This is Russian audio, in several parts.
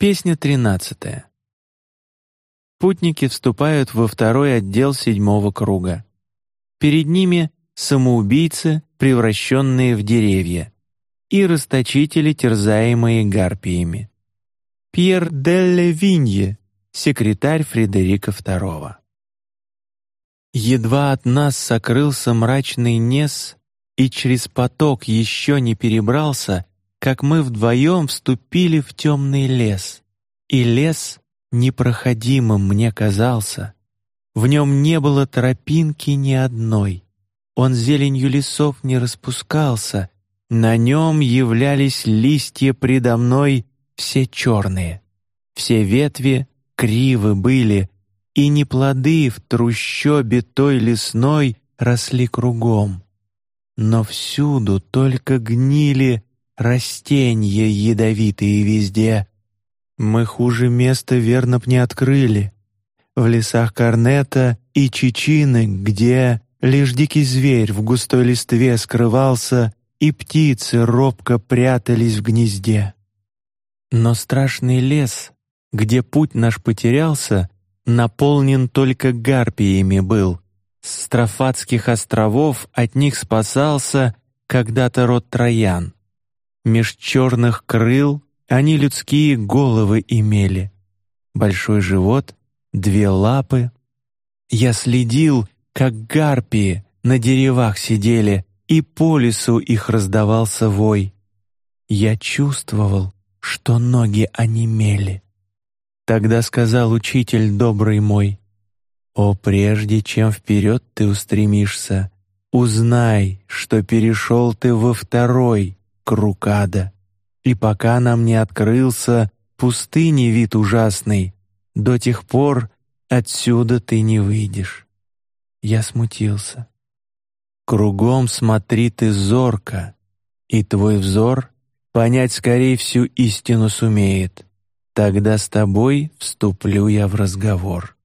Песня тринадцатая. Путники вступают во второй отдел седьмого круга. Перед ними самоубийцы, превращенные в деревья, и расточители, терзаемые гарпиями. Пьер Делле Винье, секретарь Фредерика II. Едва от нас сокрылся мрачный нес, и через поток еще не перебрался, как мы вдвоем вступили в темный лес, и лес непроходимым мне казался. В нем не было тропинки ни одной. Он зеленью лесов не распускался, на нем являлись листья предо мной все черные, все ветви кривы были, и не плоды в трущобе той лесной росли кругом, но всюду только гнили растения ядовитые везде. Мы хуже места верно б не открыли. В лесах Корнета и Чечины, где лишь дикий зверь в густой листве скрывался, и птицы робко прятались в гнезде. Но страшный лес, где путь наш потерялся, наполнен только гарпиями был. С Строфатских островов от них спасался когда-то род Троян. Меж черных крыл они людские головы имели, большой живот, две лапы. Я следил, как гарпии на деревах сидели, и по лесу их раздавался вой. Я чувствовал, что ноги онемели. Тогда сказал учитель добрый мой: "О, прежде чем вперед ты устремишься, узнай, что перешел ты во второй ада. И пока нам не открылся пустыни вид ужасный, до тех пор отсюда ты не выйдешь. Я смутился. Кругом смотри ты зорко, и твой взор понять скорее всю истину сумеет. Тогда с тобой вступлю я в разговор.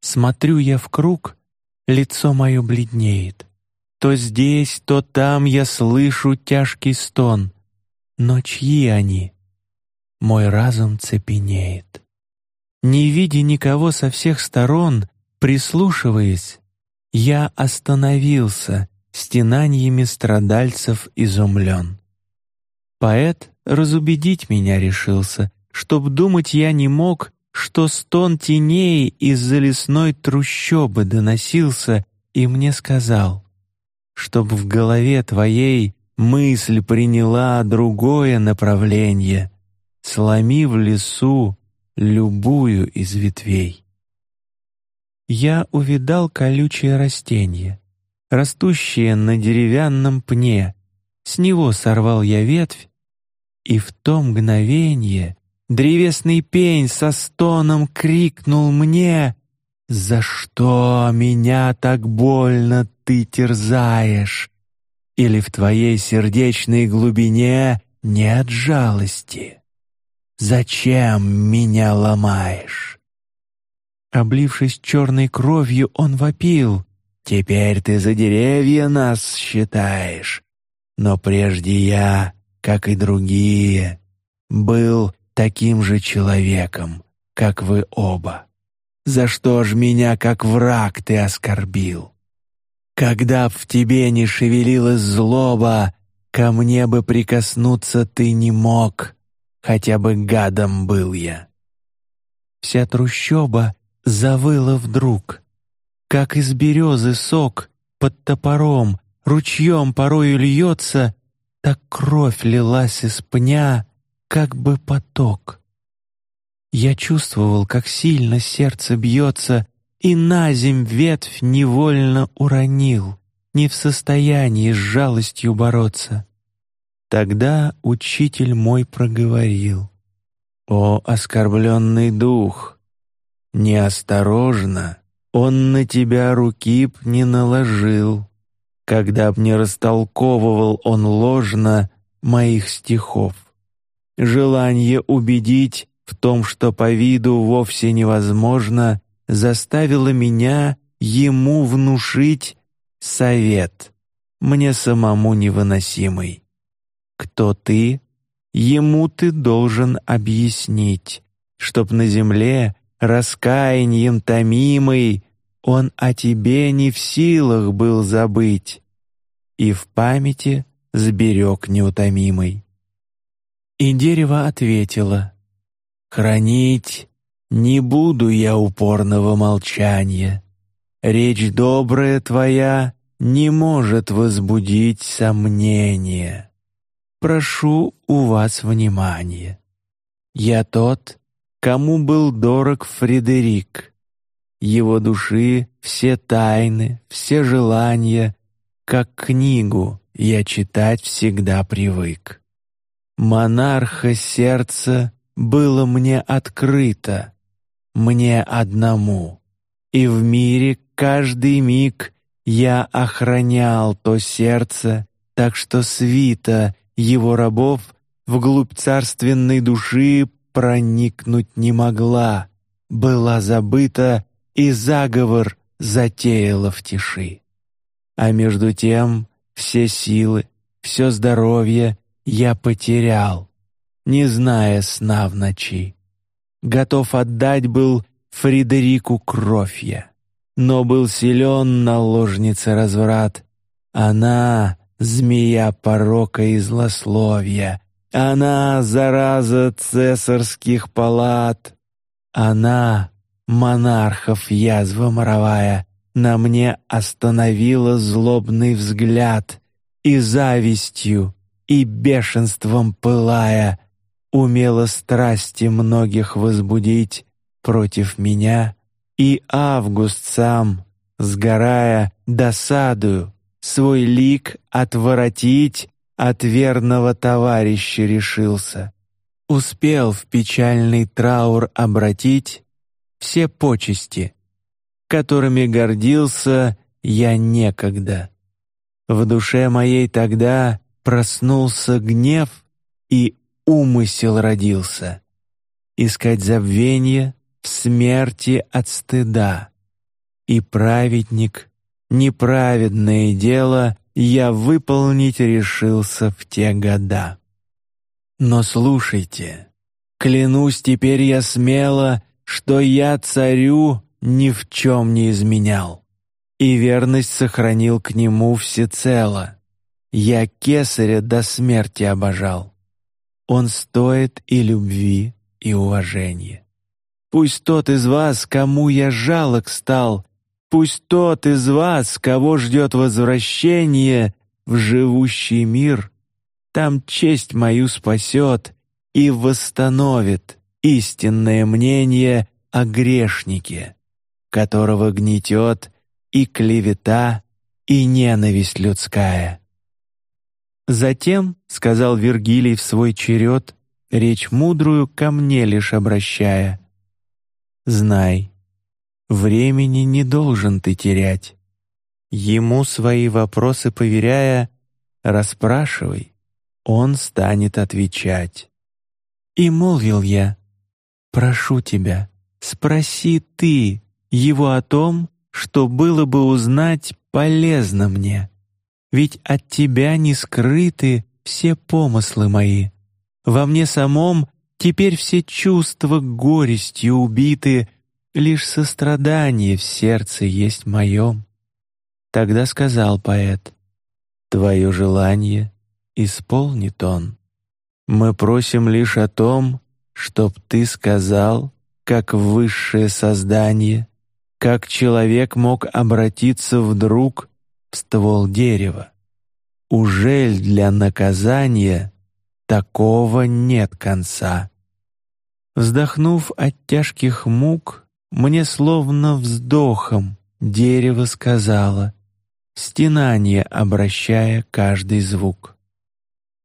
Смотрю я в круг, лицо мое бледнеет. То здесь, то там я слышу тяжкий стон. Но чьи они? Мой разум цепенеет. Не видя никого со всех сторон, прислушиваясь, я остановился, стенаниями страдальцев изумлен. Поэт разубедить меня решился, чтоб думать я не мог, что стон теней из-за лесной трущобы доносился, и мне сказал: чтоб в голове твоей мысль приняла другое направление, сломи в лесу любую из ветвей. Я увидал колючее растение, растущее на деревянном пне. С него сорвал я ветвь, и в то мгновение древесный пень со стоном крикнул мне: «За что меня так больно ты терзаешь, или в твоей сердечной глубине нет жалости? Зачем меня ломаешь? Облившись черной кровью, он вопил: "Теперь ты за деревья нас считаешь, но прежде я, как и другие, был таким же человеком, как вы оба. За что ж меня, как враг, ты оскорбил? Когда б в тебе не шевелилась злоба, ко мне бы прикоснуться ты не мог, хотя бы гадом был я. Вся трущоба завыла вдруг, как из березы сок под топором ручьем порою льется, так кровь лилась из пня, как бы поток. Я чувствовал, как сильно сердце бьется и на земь ветвь невольно уронил, не в состоянии с жалостью бороться. Тогда учитель мой проговорил: "О оскорбленный дух, неосторожно он на тебя руки б не наложил, когда б не растолковывал он ложно моих стихов. Желание убедить в том, что по виду вовсе невозможно, заставила меня ему внушить совет, мне самому невыносимый. Кто ты ему ты должен объяснить, чтоб на земле раскаянием томимый он о тебе не в силах был забыть и в памяти сберег неутомимый. И дерево ответило: хранить не буду я упорного молчания. Речь добрая твоя не может возбудить сомнения. Прошу у вас внимания. Я тот, кому был дорог Фредерик. Его души все тайны, все желания, как книгу я читать всегда привык. Монарха сердца было мне открыто, мне одному, и в мире каждый миг я охранял то сердце, так что свита его рабов вглубь царственной души проникнуть не могла, была забыта и заговор затеяла в тиши. А между тем все силы, все здоровье я потерял, не зная сна в ночи. Готов отдать был Фредерику кровь я, но был силен наложница разврат. Она змея порока и злословия, она зараза цесарских палат, она монархов язва моровая на мне остановила злобный взгляд и завистью и бешенством пылая умела страсти многих возбудить против меня, и Август сам, сгорая досадою, свой лик отворотить от верного товарища решился, успел в печальный траур обратить все почести, которыми гордился я некогда. В душе моей тогда проснулся гнев и умысел родился искать забвение в смерти от стыда. И праведник неправедное дело я выполнить решился в те года. Но слушайте, клянусь теперь я смело, что я царю ни в чем не изменял и верность сохранил к нему всецело. Я кесаря до смерти обожал. Он стоит и любви, и уважения. Пусть тот из вас, кому я жалок стал, Пусть тот из вас, кого ждет возвращение в живущий мир, там честь мою спасет и восстановит истинное мнение о грешнике, которого гнетет и клевета, и ненависть людская. Затем сказал Вергилий в свой черед, речь мудрую ко мне лишь обращая: знай, Времени не должен ты терять. Ему свои вопросы поверяя, расспрашивай, он станет отвечать. И молвил я: прошу тебя, спроси ты его о том, что было бы узнать полезно мне, ведь от тебя не скрыты все помыслы мои. Во мне самом теперь все чувства горестью убиты лишь сострадание в сердце есть моем. Тогда сказал поэт: Твое желание исполнит он. Мы просим лишь о том, чтоб ты сказал, как высшее создание, как человек мог обратиться вдруг ствол дерева. Ужель для наказания такого нет конца? Вздохнув от тяжких мук, мне словно вздохом дерево сказала, стенание обращая каждый звук.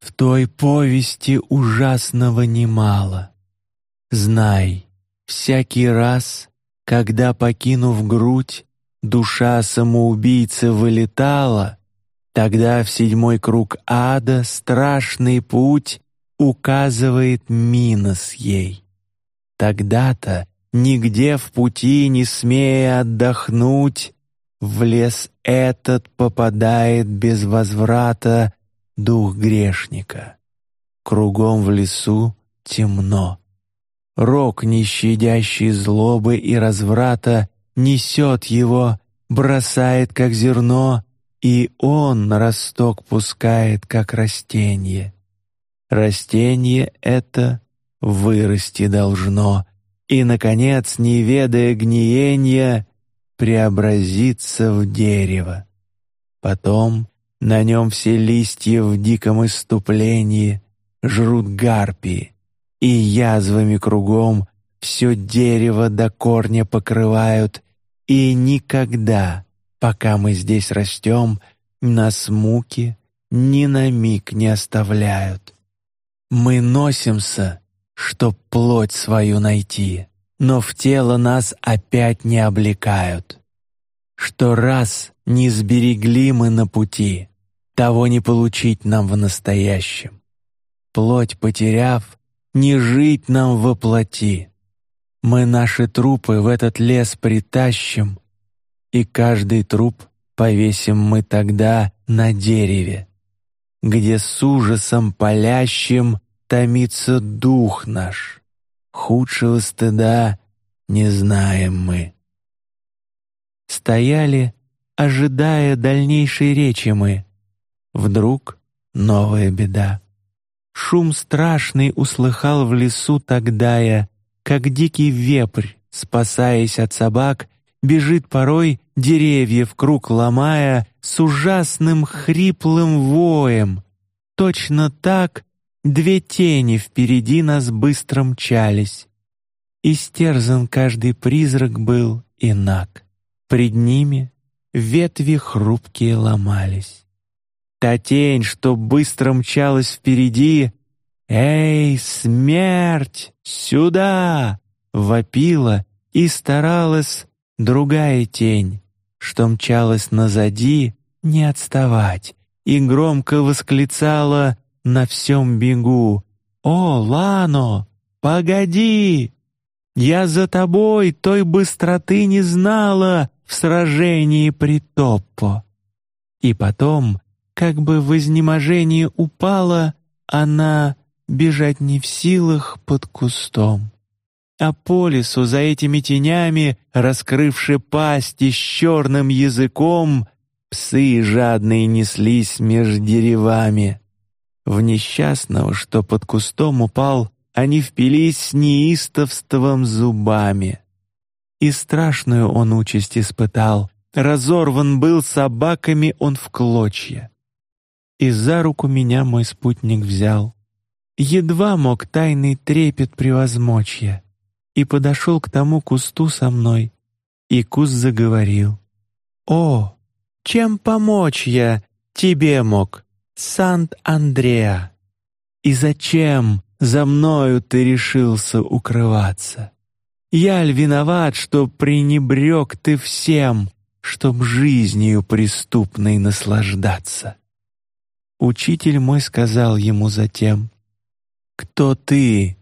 В той повести ужасного немало. Знай, всякий раз, когда покинув грудь, душа самоубийцы вылетала, тогда в седьмой круг ада страшный путь указывает Минос ей. Тогда-то нигде в пути не смея отдохнуть, в лес этот попадает без возврата дух грешника. кругом в лесу темно. Рок, не щадящий злобы и разврата, несет его, бросает как зерно, и он на росток пускает как растение. Растение это вырасти должно, и, наконец, не ведая гниения, преобразиться в дерево. Потом на нем все листья в диком иступлении жрут гарпии, и язвами кругом все дерево до корня покрывают, и никогда, пока мы здесь растем, нас муки ни на миг не оставляют. Мы носимся, чтоб плоть свою найти, но в тело нас опять не облекают. Что раз не сберегли мы на пути, того не получить нам в настоящем. Плоть потеряв, не жить нам во плоти. Мы наши трупы в этот лес притащим, и каждый труп повесим мы тогда на дереве, где с ужасом палящим томится дух наш. Худшего стыда не знаем мы. Стояли, ожидая дальнейшей речи мы. Вдруг новая беда. Шум страшный услыхал в лесу тогда я, как дикий вепрь, спасаясь от собак, бежит порой деревья в круг ломая с ужасным хриплым воем. Точно так две тени впереди нас быстро мчались. Истерзан каждый призрак был и наг. Пред ними ветви хрупкие ломались. Та тень, что быстро мчалась впереди, «Эй, смерть, сюда!» вопила и старалась другая тень, что мчалась назади, не отставать, и громко восклицала на всем бегу: "О, Лано, погоди! Я за тобой той быстроты не знала в сражении при Топпо". И потом как бы в изнеможении упала, она бежать не в силах под кустом. А по лесу за этими тенями, раскрывши пасти с черным языком, псы жадные неслись меж деревами. В несчастного, что под кустом упал, они впились с неистовством зубами. И страшную он участь испытал. Разорван был собаками он в клочья и за руку меня мой спутник взял. Едва мог тайный трепет превозмочь я, и подошел к тому кусту со мной, и куст заговорил. «О, чем помочь я тебе мог, Сант-Андреа? И зачем за мною ты решился укрываться? Я ль виноват, что пренебрег ты всем, чтоб жизнью преступной наслаждаться?» Учитель мой сказал ему затем: Кто ты,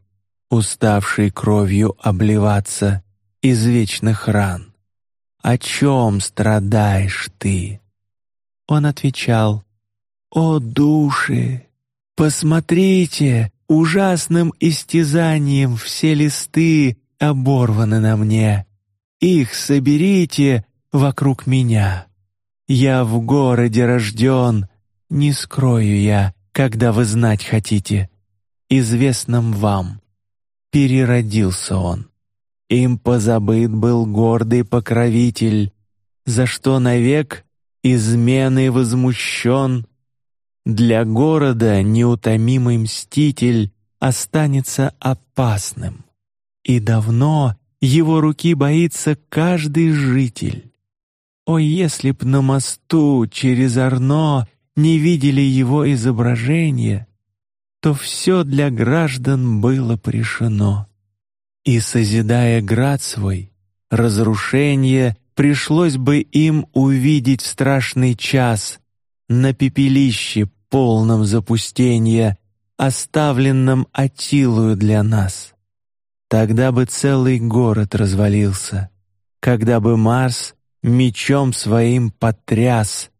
уставший кровью обливаться из вечных ран? О чем страдаешь ты? Он отвечал: О души, посмотрите, ужасным истязанием все листы оборваны на мне. Их соберите вокруг меня. Я в городе рожден не скрою я, когда вы знать хотите, известным вам. Переродился он. Им позабыт был гордый покровитель, за что навек изменой возмущен. Для города неутомимый мститель останется опасным, и давно его руки боится каждый житель. О, если б на мосту через Арно не видели его изображения, то все для граждан было пришено. И созидая град свой, разрушение пришлось бы им увидеть в страшный час на пепелище полном запустения, оставленном Атилою для нас. Тогда бы целый город развалился, когда бы Марс мечом своим потряс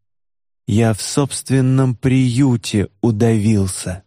я в собственном приюте удавился.